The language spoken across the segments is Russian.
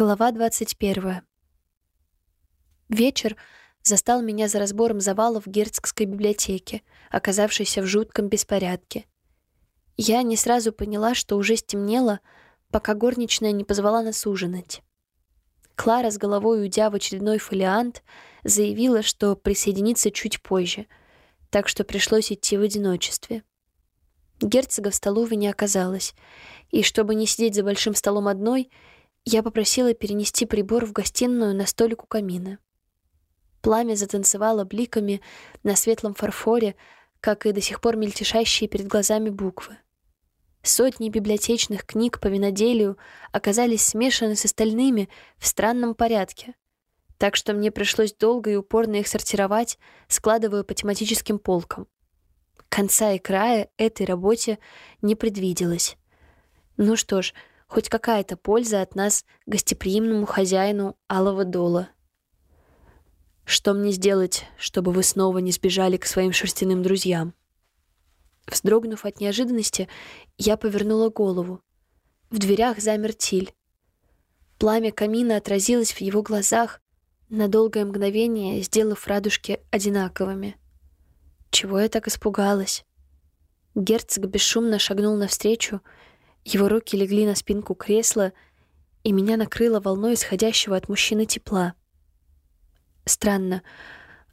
Глава 21. Вечер застал меня за разбором завалов Герцогской библиотеке, оказавшейся в жутком беспорядке. Я не сразу поняла, что уже стемнело, пока горничная не позвала нас ужинать. Клара, с головой уйдя в очередной фолиант, заявила, что присоединится чуть позже, так что пришлось идти в одиночестве. Герцога в столовой не оказалось, и чтобы не сидеть за большим столом одной — я попросила перенести прибор в гостиную на столик у камина. Пламя затанцевало бликами на светлом фарфоре, как и до сих пор мельтешащие перед глазами буквы. Сотни библиотечных книг по виноделию оказались смешаны с остальными в странном порядке, так что мне пришлось долго и упорно их сортировать, складывая по тематическим полкам. Конца и края этой работе не предвиделось. Ну что ж, хоть какая-то польза от нас гостеприимному хозяину Алого Дола. Что мне сделать, чтобы вы снова не сбежали к своим шерстяным друзьям? Вздрогнув от неожиданности, я повернула голову. В дверях замер Тиль. Пламя камина отразилось в его глазах, на долгое мгновение сделав радужки одинаковыми. Чего я так испугалась? Герцог бесшумно шагнул навстречу, его руки легли на спинку кресла, и меня накрыло волной исходящего от мужчины тепла. Странно,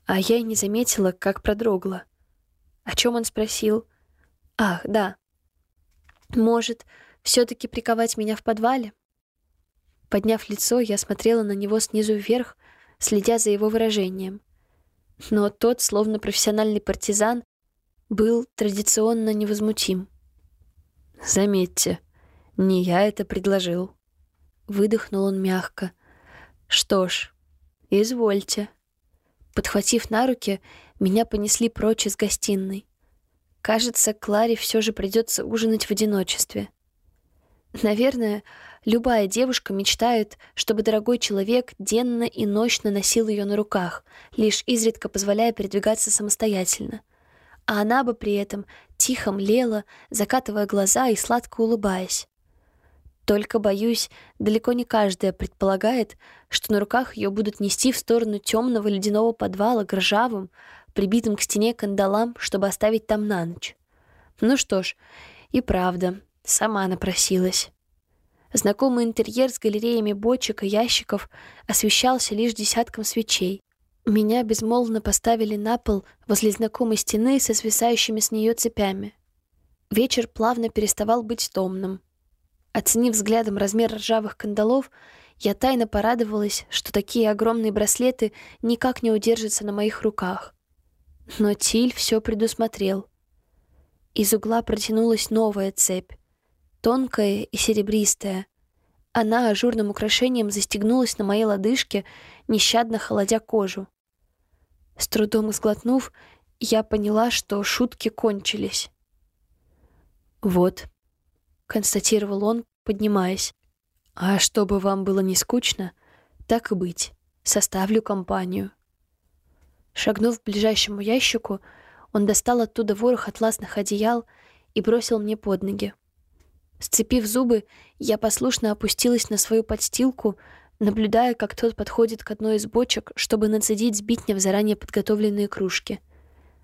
а я и не заметила, как продрогла. О чем он спросил? Ах, да. Может, все-таки приковать меня в подвале? Подняв лицо, я смотрела на него снизу вверх, следя за его выражением. Но тот, словно профессиональный партизан, был традиционно невозмутим. «Заметьте, не я это предложил». Выдохнул он мягко. «Что ж, извольте». Подхватив на руки, меня понесли прочь из гостиной. Кажется, Кларе все же придется ужинать в одиночестве. Наверное, любая девушка мечтает, чтобы дорогой человек денно и ночно носил ее на руках, лишь изредка позволяя передвигаться самостоятельно — а она бы при этом тихо млела, закатывая глаза и сладко улыбаясь. Только, боюсь, далеко не каждая предполагает, что на руках ее будут нести в сторону темного ледяного подвала к прибитым к стене кандалам, чтобы оставить там на ночь. Ну что ж, и правда, сама напросилась. Знакомый интерьер с галереями бочек и ящиков освещался лишь десятком свечей. Меня безмолвно поставили на пол возле знакомой стены со свисающими с нее цепями. Вечер плавно переставал быть томным. Оценив взглядом размер ржавых кандалов, я тайно порадовалась, что такие огромные браслеты никак не удержатся на моих руках. Но Тиль все предусмотрел. Из угла протянулась новая цепь, тонкая и серебристая. Она ажурным украшением застегнулась на моей лодыжке, нещадно холодя кожу. С трудом сглотнув, я поняла, что шутки кончились. «Вот», — констатировал он, поднимаясь. «А чтобы вам было не скучно, так и быть, составлю компанию». Шагнув к ближайшему ящику, он достал оттуда ворох атласных одеял и бросил мне под ноги. Сцепив зубы, я послушно опустилась на свою подстилку, наблюдая, как тот подходит к одной из бочек, чтобы нацедить сбитня в заранее подготовленные кружки.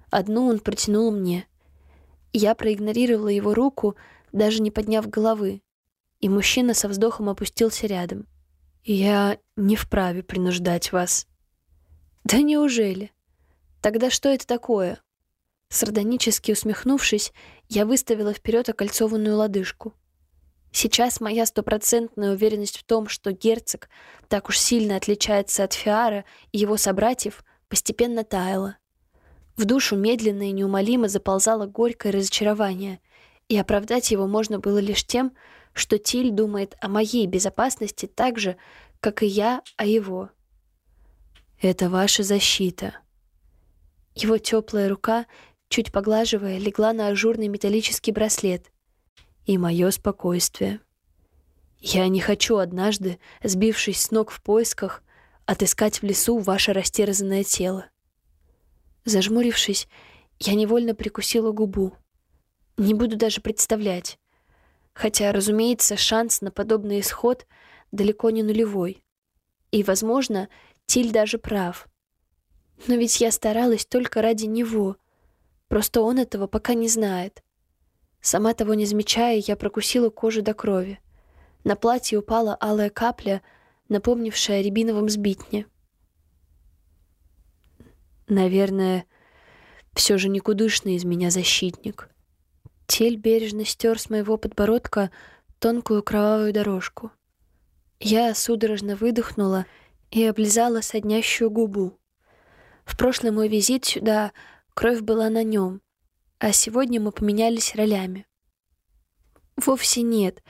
Одну он протянул мне. Я проигнорировала его руку, даже не подняв головы, и мужчина со вздохом опустился рядом. «Я не вправе принуждать вас». «Да неужели? Тогда что это такое?» Сардонически усмехнувшись, я выставила вперед окольцованную лодыжку. Сейчас моя стопроцентная уверенность в том, что герцог так уж сильно отличается от Фиара и его собратьев, постепенно таяла. В душу медленно и неумолимо заползало горькое разочарование, и оправдать его можно было лишь тем, что Тиль думает о моей безопасности так же, как и я о его. «Это ваша защита». Его теплая рука, чуть поглаживая, легла на ажурный металлический браслет, и мое спокойствие. Я не хочу однажды, сбившись с ног в поисках, отыскать в лесу ваше растерзанное тело. Зажмурившись, я невольно прикусила губу. Не буду даже представлять. Хотя, разумеется, шанс на подобный исход далеко не нулевой. И, возможно, Тиль даже прав. Но ведь я старалась только ради него. Просто он этого пока не знает. Сама того не замечая, я прокусила кожу до крови. На платье упала алая капля, напомнившая о рябиновом сбитне. Наверное, все же никудышный из меня защитник. Тель бережно стер с моего подбородка тонкую кровавую дорожку. Я судорожно выдохнула и облизала соднящую губу. В прошлый мой визит сюда кровь была на нем, а сегодня мы поменялись ролями. Вовсе нет.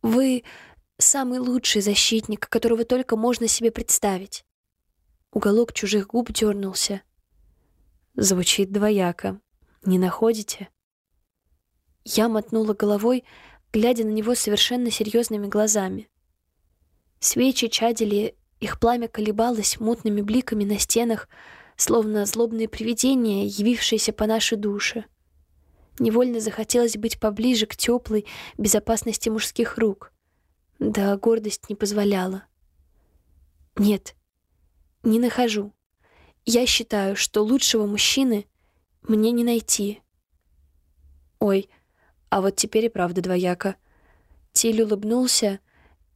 Вы самый лучший защитник, которого только можно себе представить. Уголок чужих губ дернулся. Звучит двояко. Не находите? Я мотнула головой, глядя на него совершенно серьезными глазами. Свечи чадили, их пламя колебалось мутными бликами на стенах, словно злобные привидения, явившиеся по нашей душе. Невольно захотелось быть поближе к теплой безопасности мужских рук. Да гордость не позволяла. Нет, не нахожу. Я считаю, что лучшего мужчины мне не найти. Ой, а вот теперь и правда двояко. Тиль улыбнулся,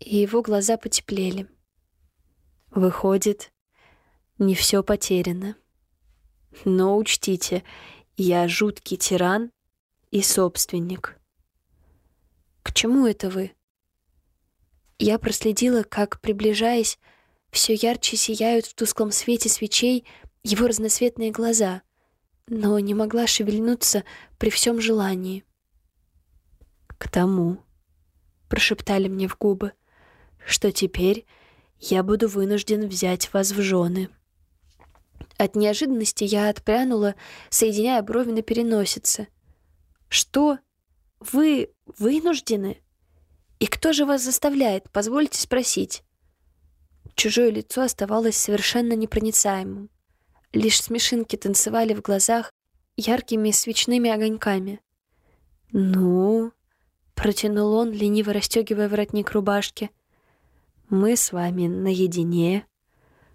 и его глаза потеплели. Выходит, не все потеряно. Но учтите, я жуткий тиран и собственник. К чему это вы? Я проследила, как, приближаясь, все ярче сияют в тусклом свете свечей его разноцветные глаза, но не могла шевельнуться при всем желании. «К тому», — прошептали мне в губы, — «что теперь я буду вынужден взять вас в жены». От неожиданности я отпрянула, соединяя брови на переносице. «Что? Вы вынуждены? И кто же вас заставляет, позвольте спросить?» Чужое лицо оставалось совершенно непроницаемым. Лишь смешинки танцевали в глазах яркими свечными огоньками. «Ну?» — протянул он, лениво расстегивая воротник рубашки. «Мы с вами наедине,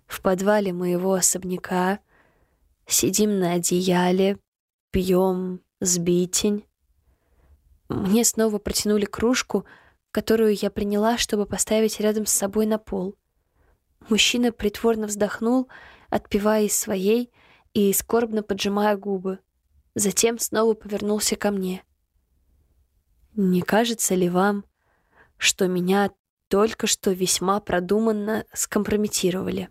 в подвале моего особняка, сидим на одеяле, пьем сбитень». Мне снова протянули кружку, которую я приняла, чтобы поставить рядом с собой на пол — Мужчина притворно вздохнул, отпивая из своей и скорбно поджимая губы. Затем снова повернулся ко мне. «Не кажется ли вам, что меня только что весьма продуманно скомпрометировали?»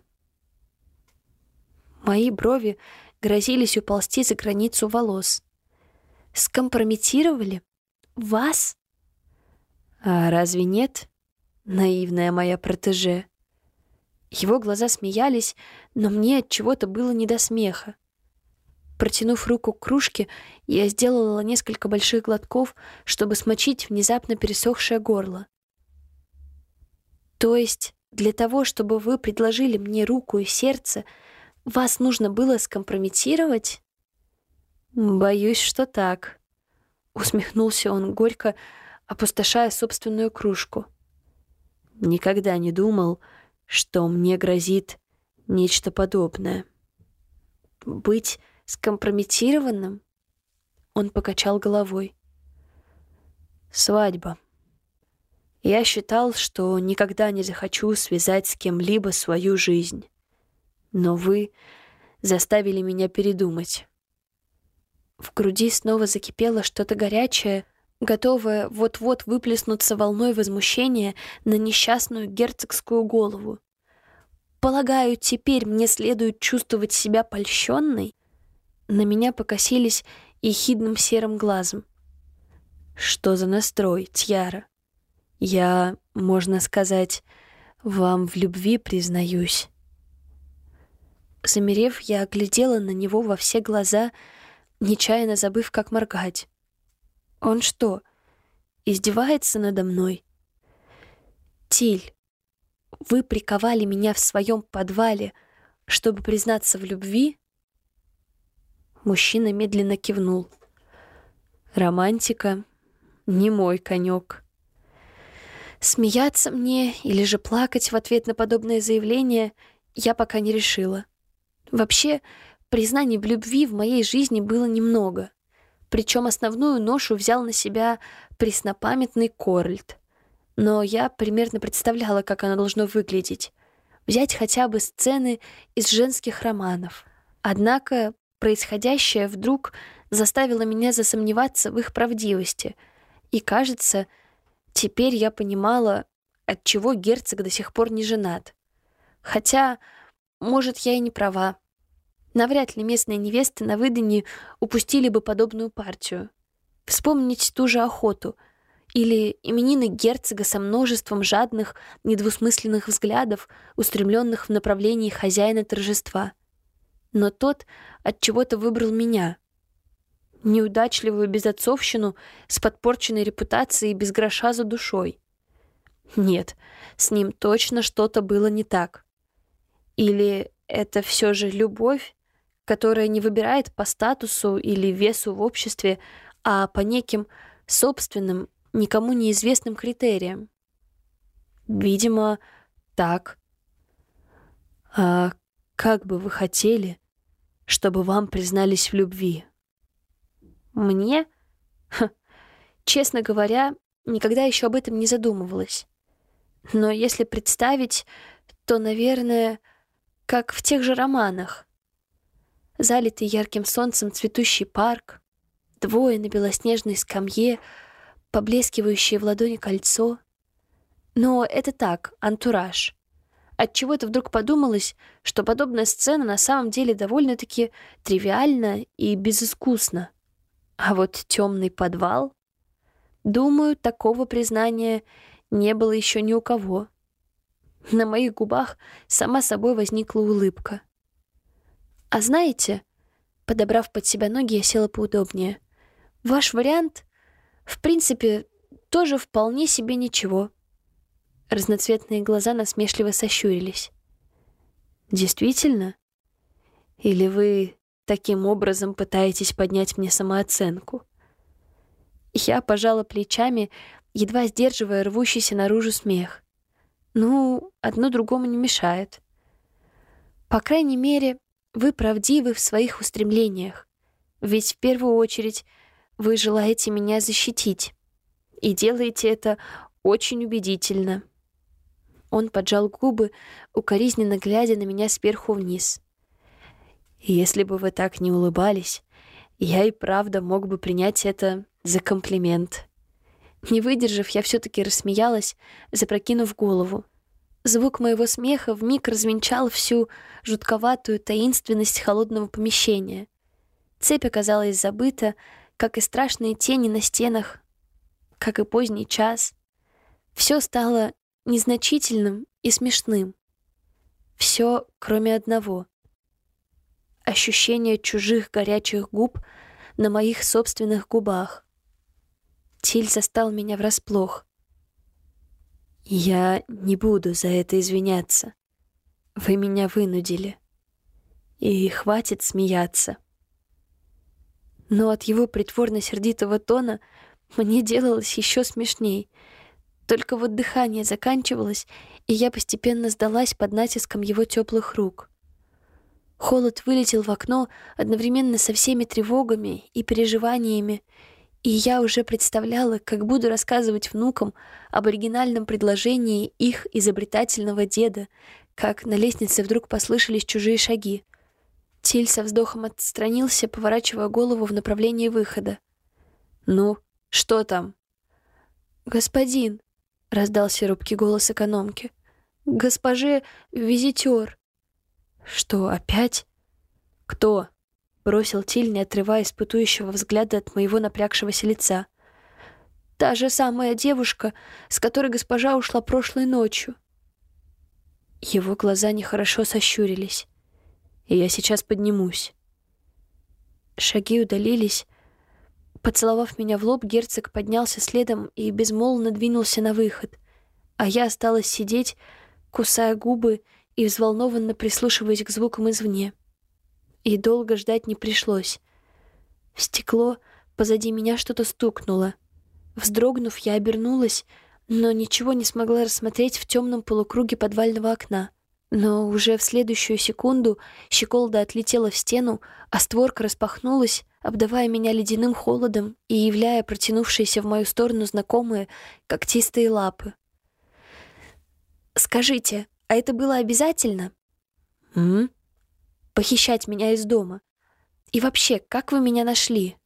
Мои брови грозились уползти за границу волос. «Скомпрометировали? Вас?» «А разве нет, наивная моя протеже?» Его глаза смеялись, но мне от чего-то было не до смеха. Протянув руку к кружке, я сделала несколько больших глотков, чтобы смочить внезапно пересохшее горло. То есть для того, чтобы вы предложили мне руку и сердце, вас нужно было скомпрометировать? Боюсь, что так. Усмехнулся он горько, опустошая собственную кружку. Никогда не думал, что мне грозит нечто подобное. Быть скомпрометированным? Он покачал головой. Свадьба. Я считал, что никогда не захочу связать с кем-либо свою жизнь. Но вы заставили меня передумать. В груди снова закипело что-то горячее, готовая вот-вот выплеснуться волной возмущения на несчастную герцогскую голову. Полагаю, теперь мне следует чувствовать себя польщенной? На меня покосились ехидным серым глазом. Что за настрой, Тьяра? Я, можно сказать, вам в любви признаюсь. Замерев, я оглядела на него во все глаза, нечаянно забыв, как моргать. Он что, издевается надо мной? Тиль, вы приковали меня в своем подвале, чтобы признаться в любви? Мужчина медленно кивнул. Романтика — не мой конек. Смеяться мне или же плакать в ответ на подобное заявление я пока не решила. Вообще, признаний в любви в моей жизни было немного. Причем основную ношу взял на себя преснопамятный Корольд. Но я примерно представляла, как оно должно выглядеть. Взять хотя бы сцены из женских романов. Однако происходящее вдруг заставило меня засомневаться в их правдивости. И, кажется, теперь я понимала, отчего герцог до сих пор не женат. Хотя, может, я и не права. Навряд ли местные невесты на выданье упустили бы подобную партию. Вспомнить ту же охоту или именины герцога со множеством жадных, недвусмысленных взглядов, устремленных в направлении хозяина торжества. Но тот от чего-то выбрал меня. Неудачливую безотцовщину с подпорченной репутацией и без гроша за душой. Нет, с ним точно что-то было не так. Или это все же любовь, которая не выбирает по статусу или весу в обществе, а по неким собственным, никому неизвестным критериям. Видимо, так. А как бы вы хотели, чтобы вам признались в любви? Мне? Ха. Честно говоря, никогда еще об этом не задумывалась. Но если представить, то, наверное, как в тех же романах залитый ярким солнцем цветущий парк, двое на белоснежной скамье, поблескивающее в ладони кольцо. Но это так, антураж. Отчего-то вдруг подумалось, что подобная сцена на самом деле довольно-таки тривиальна и безыскусна. А вот темный подвал... Думаю, такого признания не было еще ни у кого. На моих губах сама собой возникла улыбка — а знаете, подобрав под себя ноги, я села поудобнее. Ваш вариант, в принципе, тоже вполне себе ничего. Разноцветные глаза насмешливо сощурились. Действительно? Или вы таким образом пытаетесь поднять мне самооценку? Я пожала плечами, едва сдерживая рвущийся наружу смех. Ну, одно другому не мешает. По крайней мере, вы правдивы в своих устремлениях. Ведь в первую очередь вы желаете меня защитить. И делаете это очень убедительно. Он поджал губы, укоризненно глядя на меня сверху вниз. Если бы вы так не улыбались, я и правда мог бы принять это за комплимент. Не выдержав, я все-таки рассмеялась, запрокинув голову. Звук моего смеха вмиг развенчал всю жутковатую таинственность холодного помещения. Цепь оказалась забыта, как и страшные тени на стенах, как и поздний час. Все стало незначительным и смешным. Все, кроме одного. Ощущение чужих горячих губ на моих собственных губах. Тиль застал меня врасплох. Я не буду за это извиняться. Вы меня вынудили. И хватит смеяться. Но от его притворно-сердитого тона мне делалось еще смешней. Только вот дыхание заканчивалось, и я постепенно сдалась под натиском его теплых рук. Холод вылетел в окно одновременно со всеми тревогами и переживаниями, и я уже представляла, как буду рассказывать внукам об оригинальном предложении их изобретательного деда, как на лестнице вдруг послышались чужие шаги. Тиль со вздохом отстранился, поворачивая голову в направлении выхода. «Ну, что там?» «Господин», — раздался робкий голос экономки, — «госпоже визитер». «Что, опять?» «Кто?» бросил Тиль, не отрывая испытующего взгляда от моего напрягшегося лица. «Та же самая девушка, с которой госпожа ушла прошлой ночью». Его глаза нехорошо сощурились. «И я сейчас поднимусь». Шаги удалились. Поцеловав меня в лоб, герцог поднялся следом и безмолвно двинулся на выход, а я осталась сидеть, кусая губы и взволнованно прислушиваясь к звукам извне. И долго ждать не пришлось. В стекло позади меня что-то стукнуло. Вздрогнув, я обернулась, но ничего не смогла рассмотреть в темном полукруге подвального окна. Но уже в следующую секунду щеколда отлетела в стену, а створка распахнулась, обдавая меня ледяным холодом и являя протянувшиеся в мою сторону знакомые когтистые лапы. «Скажите, а это было обязательно?» «М? Похищать меня из дома? И вообще, как вы меня нашли?»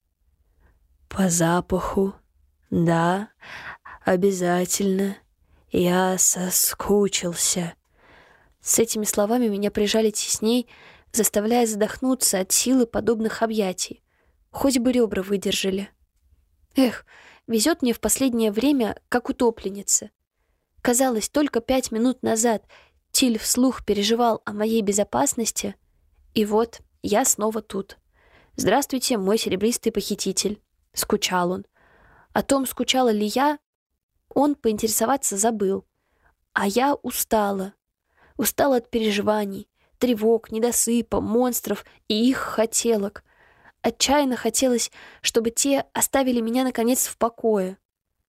«По запаху. Да, обязательно. Я соскучился». С этими словами меня прижали тесней, заставляя задохнуться от силы подобных объятий. Хоть бы ребра выдержали. Эх, везет мне в последнее время, как утопленница. Казалось, только пять минут назад Тиль вслух переживал о моей безопасности, и вот я снова тут. «Здравствуйте, мой серебристый похититель». Скучал он. О том, скучала ли я, он поинтересоваться забыл. А я устала. Устала от переживаний, тревог, недосыпа, монстров и их хотелок. Отчаянно хотелось, чтобы те оставили меня, наконец, в покое.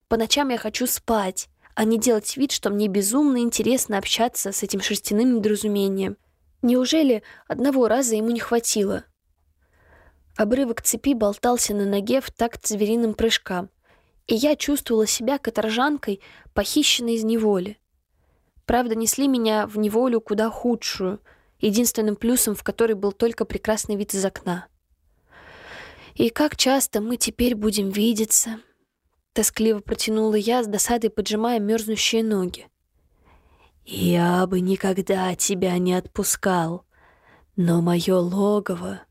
По ночам я хочу спать, а не делать вид, что мне безумно интересно общаться с этим шерстяным недоразумением. Неужели одного раза ему не хватило? Обрывок цепи болтался на ноге в такт звериным прыжкам, и я чувствовала себя каторжанкой, похищенной из неволи. Правда, несли меня в неволю куда худшую, единственным плюсом в которой был только прекрасный вид из окна. «И как часто мы теперь будем видеться?» Тоскливо протянула я, с досадой поджимая мерзнущие ноги. «Я бы никогда тебя не отпускал, но мое логово —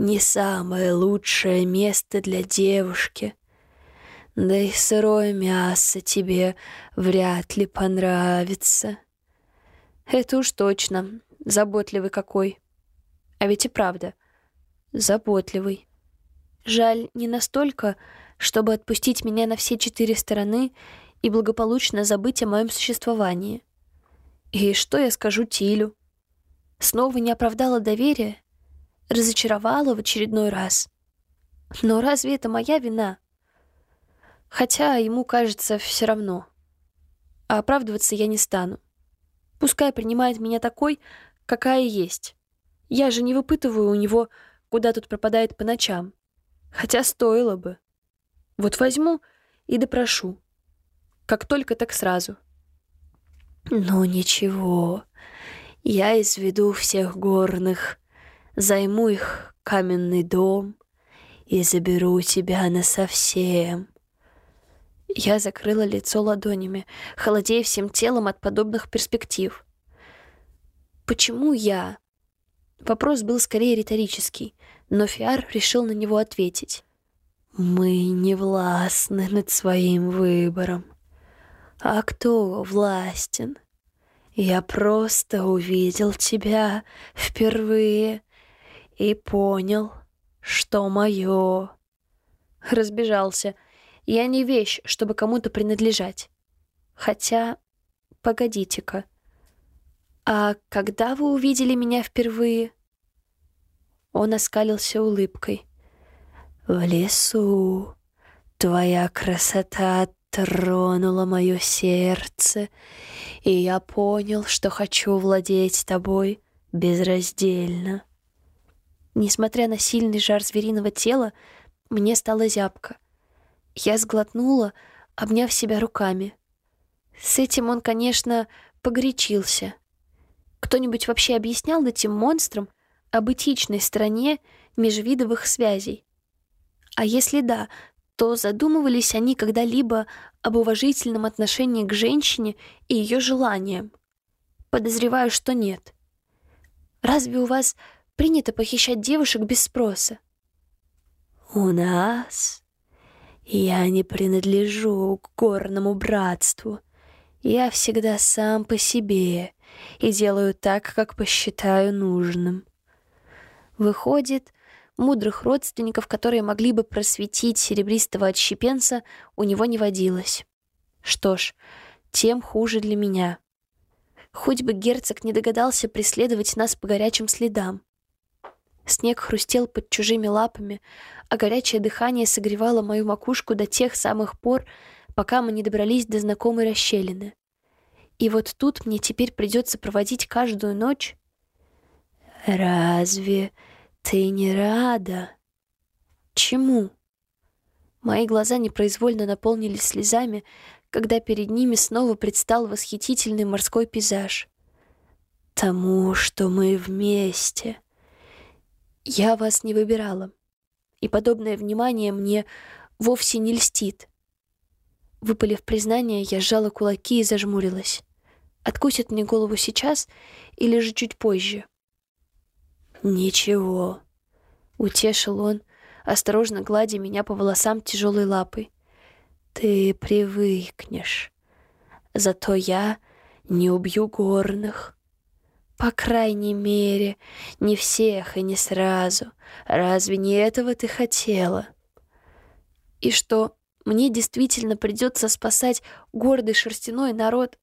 не самое лучшее место для девушки, да и сырое мясо тебе вряд ли понравится. Это уж точно. Заботливый какой. А ведь и правда. Заботливый. Жаль, не настолько, чтобы отпустить меня на все четыре стороны и благополучно забыть о моем существовании. И что я скажу Тилю? Снова не оправдала доверие? Разочаровала в очередной раз? Но разве это моя вина? Хотя ему кажется все равно. А оправдываться я не стану. Пускай принимает меня такой, какая есть. Я же не выпытываю у него, куда тут пропадает по ночам. Хотя стоило бы. Вот возьму и допрошу. Как только, так сразу. Ну ничего, я изведу всех горных, займу их каменный дом и заберу тебя насовсем. Я закрыла лицо ладонями, холодея всем телом от подобных перспектив. «Почему я?» Вопрос был скорее риторический, но Фиар решил на него ответить. «Мы не властны над своим выбором. А кто властен? Я просто увидел тебя впервые и понял, что мое». Разбежался — я не вещь, чтобы кому-то принадлежать. Хотя, погодите-ка. А когда вы увидели меня впервые? Он оскалился улыбкой. В лесу твоя красота тронула мое сердце, и я понял, что хочу владеть тобой безраздельно. Несмотря на сильный жар звериного тела, мне стало зябко — я сглотнула, обняв себя руками. С этим он, конечно, погорячился. Кто-нибудь вообще объяснял этим монстрам об этичной стороне межвидовых связей? А если да, то задумывались они когда-либо об уважительном отношении к женщине и ее желаниям? Подозреваю, что нет. Разве у вас принято похищать девушек без спроса? У нас я не принадлежу к горному братству. Я всегда сам по себе и делаю так, как посчитаю нужным. Выходит, мудрых родственников, которые могли бы просветить серебристого отщепенца, у него не водилось. Что ж, тем хуже для меня. Хоть бы герцог не догадался преследовать нас по горячим следам. Снег хрустел под чужими лапами, а горячее дыхание согревало мою макушку до тех самых пор, пока мы не добрались до знакомой расщелины. И вот тут мне теперь придется проводить каждую ночь. «Разве ты не рада?» «Чему?» Мои глаза непроизвольно наполнились слезами, когда перед ними снова предстал восхитительный морской пейзаж. «Тому, что мы вместе». «Я вас не выбирала, и подобное внимание мне вовсе не льстит». Выпалив признание, я сжала кулаки и зажмурилась. Откусит мне голову сейчас или же чуть позже? «Ничего», — утешил он, осторожно гладя меня по волосам тяжелой лапой. «Ты привыкнешь. Зато я не убью горных. По крайней мере, не всех и не сразу. Разве не этого ты хотела?» «И что, мне действительно придется спасать гордый шерстяной народ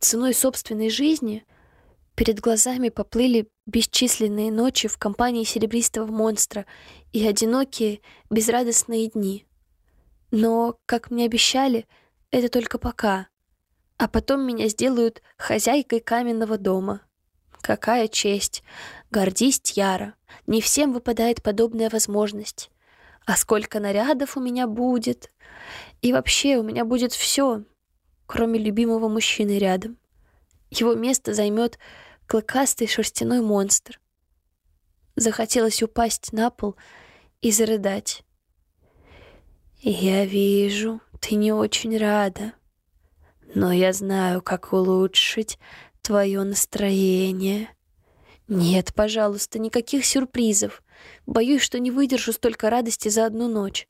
ценой собственной жизни?» Перед глазами поплыли бесчисленные ночи в компании серебристого монстра и одинокие, безрадостные дни. Но, как мне обещали, это только пока. А потом меня сделают хозяйкой каменного дома. Какая честь! Гордись, Тьяра. Не всем выпадает подобная возможность. А сколько нарядов у меня будет. И вообще у меня будет все, кроме любимого мужчины рядом. Его место займет клыкастый шерстяной монстр. Захотелось упасть на пол и зарыдать. «Я вижу, ты не очень рада, но я знаю, как улучшить твое настроение». «Нет, пожалуйста, никаких сюрпризов. Боюсь, что не выдержу столько радости за одну ночь».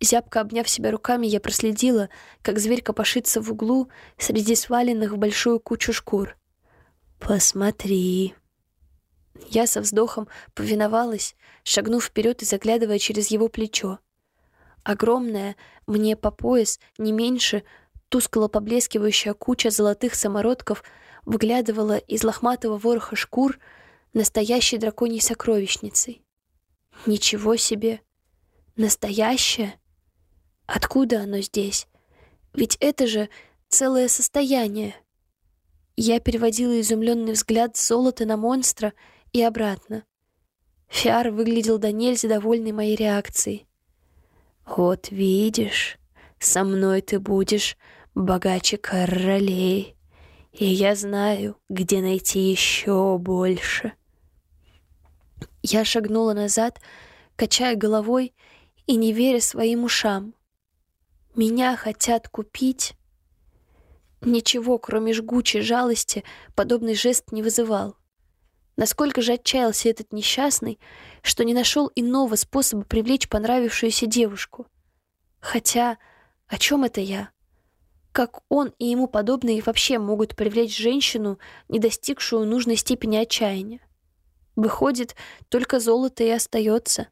Зябко обняв себя руками, я проследила, как зверь копошится в углу среди сваленных в большую кучу шкур. «Посмотри». Я со вздохом повиновалась, шагнув вперед и заглядывая через его плечо. Огромная, мне по пояс, не меньше, тускло поблескивающая куча золотых самородков выглядывала из лохматого вороха шкур настоящей драконьей сокровищницей. Ничего себе! Настоящее? Откуда оно здесь? Ведь это же целое состояние. Я переводила изумленный взгляд золота на монстра и обратно. Фиар выглядел до нельзя довольный моей реакцией. «Вот видишь, со мной ты будешь богаче королей, и я знаю, где найти еще больше». Я шагнула назад, качая головой и не веря своим ушам. Меня хотят купить Ничего, кроме жгучей жалости, подобный жест не вызывал. Насколько же отчаялся этот несчастный, что не нашел иного способа привлечь понравившуюся девушку. Хотя, о чем это я? Как он и ему подобные вообще могут привлечь женщину, не достигшую нужной степени отчаяния? Выходит, только золото и остается.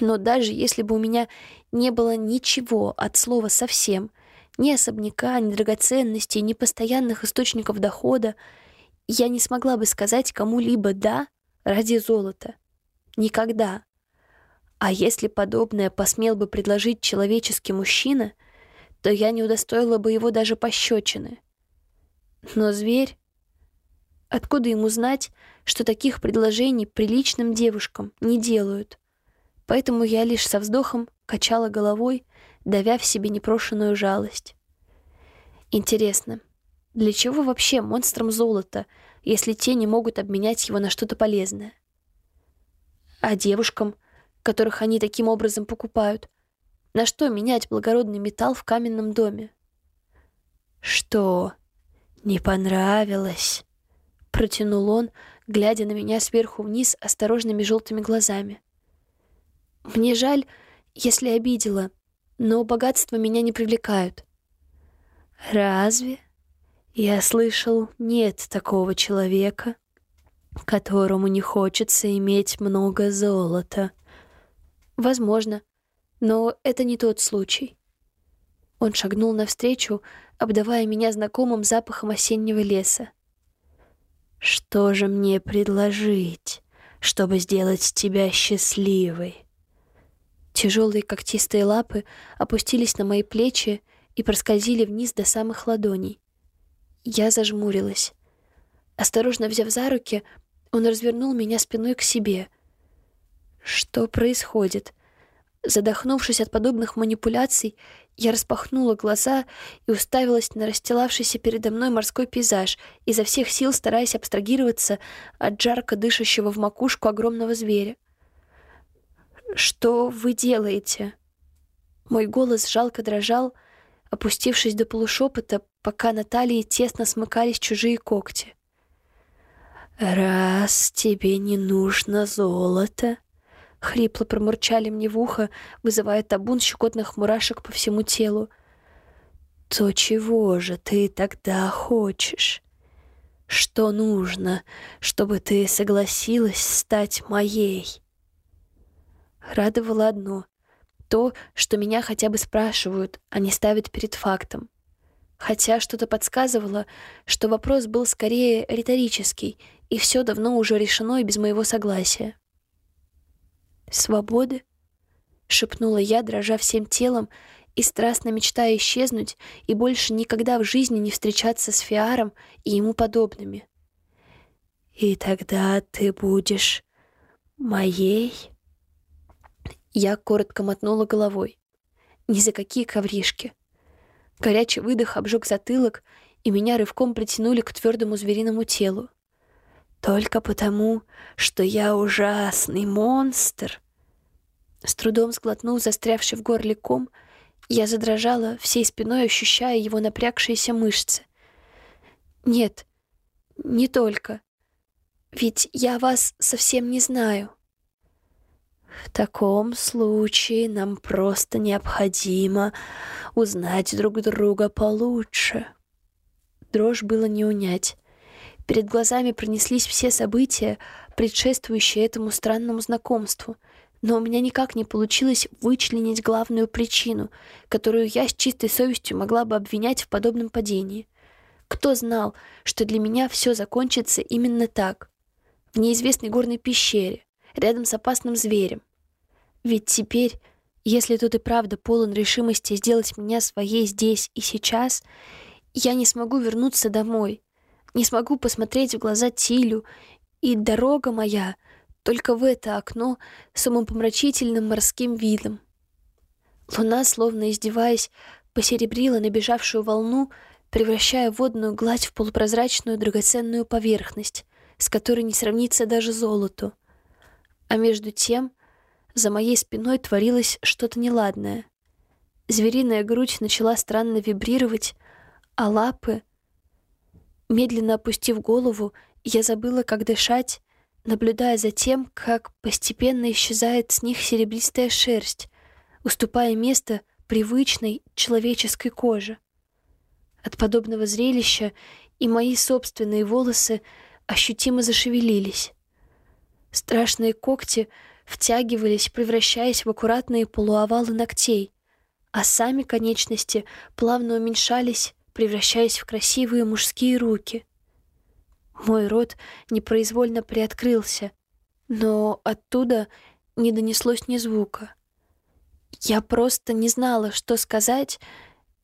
Но даже если бы у меня не было ничего от слова совсем, ни особняка, ни драгоценностей, ни постоянных источников дохода. Я не смогла бы сказать кому-либо «да» ради золота. Никогда. А если подобное посмел бы предложить человеческий мужчина, то я не удостоила бы его даже пощечины. Но зверь... Откуда ему знать, что таких предложений приличным девушкам не делают? Поэтому я лишь со вздохом качала головой, давя в себе непрошенную жалость. Интересно, для чего вообще монстрам золото, если те не могут обменять его на что-то полезное? А девушкам, которых они таким образом покупают, на что менять благородный металл в каменном доме? «Что, не понравилось?» — протянул он, глядя на меня сверху вниз осторожными желтыми глазами. «Мне жаль, если обидела, но богатства меня не привлекают. Разве? Я слышал, нет такого человека, которому не хочется иметь много золота. Возможно, но это не тот случай. Он шагнул навстречу, обдавая меня знакомым запахом осеннего леса. Что же мне предложить, чтобы сделать тебя счастливой? Тяжелые когтистые лапы опустились на мои плечи и проскользили вниз до самых ладоней. Я зажмурилась. Осторожно взяв за руки, он развернул меня спиной к себе. Что происходит? Задохнувшись от подобных манипуляций, я распахнула глаза и уставилась на расстилавшийся передо мной морской пейзаж, изо всех сил стараясь абстрагироваться от жарко дышащего в макушку огромного зверя. «Что вы делаете?» Мой голос жалко дрожал, опустившись до полушепота, пока на талии тесно смыкались чужие когти. «Раз тебе не нужно золото, Хрипло промурчали мне в ухо, вызывая табун щекотных мурашек по всему телу. «То чего же ты тогда хочешь? Что нужно, чтобы ты согласилась стать моей?» Радовало одно — то, что меня хотя бы спрашивают, а не ставят перед фактом. Хотя что-то подсказывало, что вопрос был скорее риторический, и все давно уже решено и без моего согласия. «Свободы?» — шепнула я, дрожа всем телом и страстно мечтая исчезнуть и больше никогда в жизни не встречаться с Фиаром и ему подобными. «И тогда ты будешь моей?» Я коротко мотнула головой. Ни за какие ковришки. Горячий выдох обжег затылок, и меня рывком притянули к твердому звериному телу. Только потому, что я ужасный монстр. С трудом сглотнув застрявший в горле ком, я задрожала, всей спиной ощущая его напрягшиеся мышцы. «Нет, не только. Ведь я вас совсем не знаю». «В таком случае нам просто необходимо узнать друг друга получше». Дрожь было не унять. Перед глазами пронеслись все события, предшествующие этому странному знакомству, но у меня никак не получилось вычленить главную причину, которую я с чистой совестью могла бы обвинять в подобном падении. Кто знал, что для меня все закончится именно так, в неизвестной горной пещере, рядом с опасным зверем? Ведь теперь, если тот и правда полон решимости сделать меня своей здесь и сейчас, я не смогу вернуться домой, не смогу посмотреть в глаза Тилю, и дорога моя только в это окно с умопомрачительным морским видом. Луна, словно издеваясь, посеребрила набежавшую волну, превращая водную гладь в полупрозрачную драгоценную поверхность, с которой не сравнится даже золоту. А между тем за моей спиной творилось что-то неладное. Звериная грудь начала странно вибрировать, а лапы Медленно опустив голову, я забыла, как дышать, наблюдая за тем, как постепенно исчезает с них серебристая шерсть, уступая место привычной человеческой коже. От подобного зрелища и мои собственные волосы ощутимо зашевелились. Страшные когти втягивались, превращаясь в аккуратные полуовалы ногтей, а сами конечности плавно уменьшались, превращаясь в красивые мужские руки. Мой рот непроизвольно приоткрылся, но оттуда не донеслось ни звука. Я просто не знала, что сказать,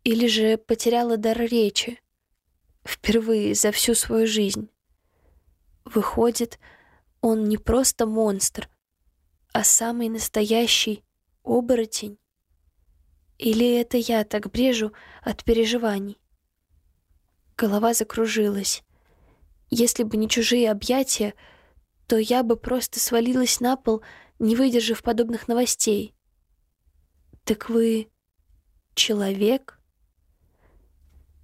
или же потеряла дар речи. Впервые за всю свою жизнь. Выходит, он не просто монстр, а самый настоящий оборотень. Или это я так брежу от переживаний? Голова закружилась. Если бы не чужие объятия, то я бы просто свалилась на пол, не выдержав подобных новостей. «Так вы человек?»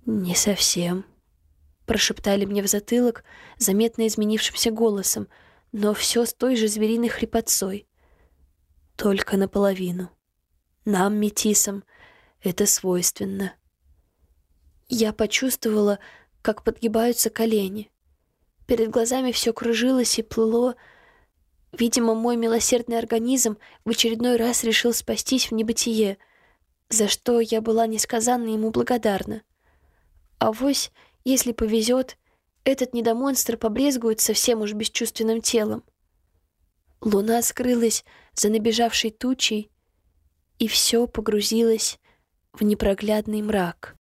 «Не совсем», — прошептали мне в затылок, заметно изменившимся голосом, но все с той же звериной хрипотцой. «Только наполовину. Нам, метисам, это свойственно». Я почувствовала, как подгибаются колени. Перед глазами все кружилось и плыло. Видимо, мой милосердный организм в очередной раз решил спастись в небытие, за что я была несказанно ему благодарна. А вось, если повезет, этот недомонстр побрезгует совсем уж бесчувственным телом. Луна скрылась за набежавшей тучей, и все погрузилось в непроглядный мрак.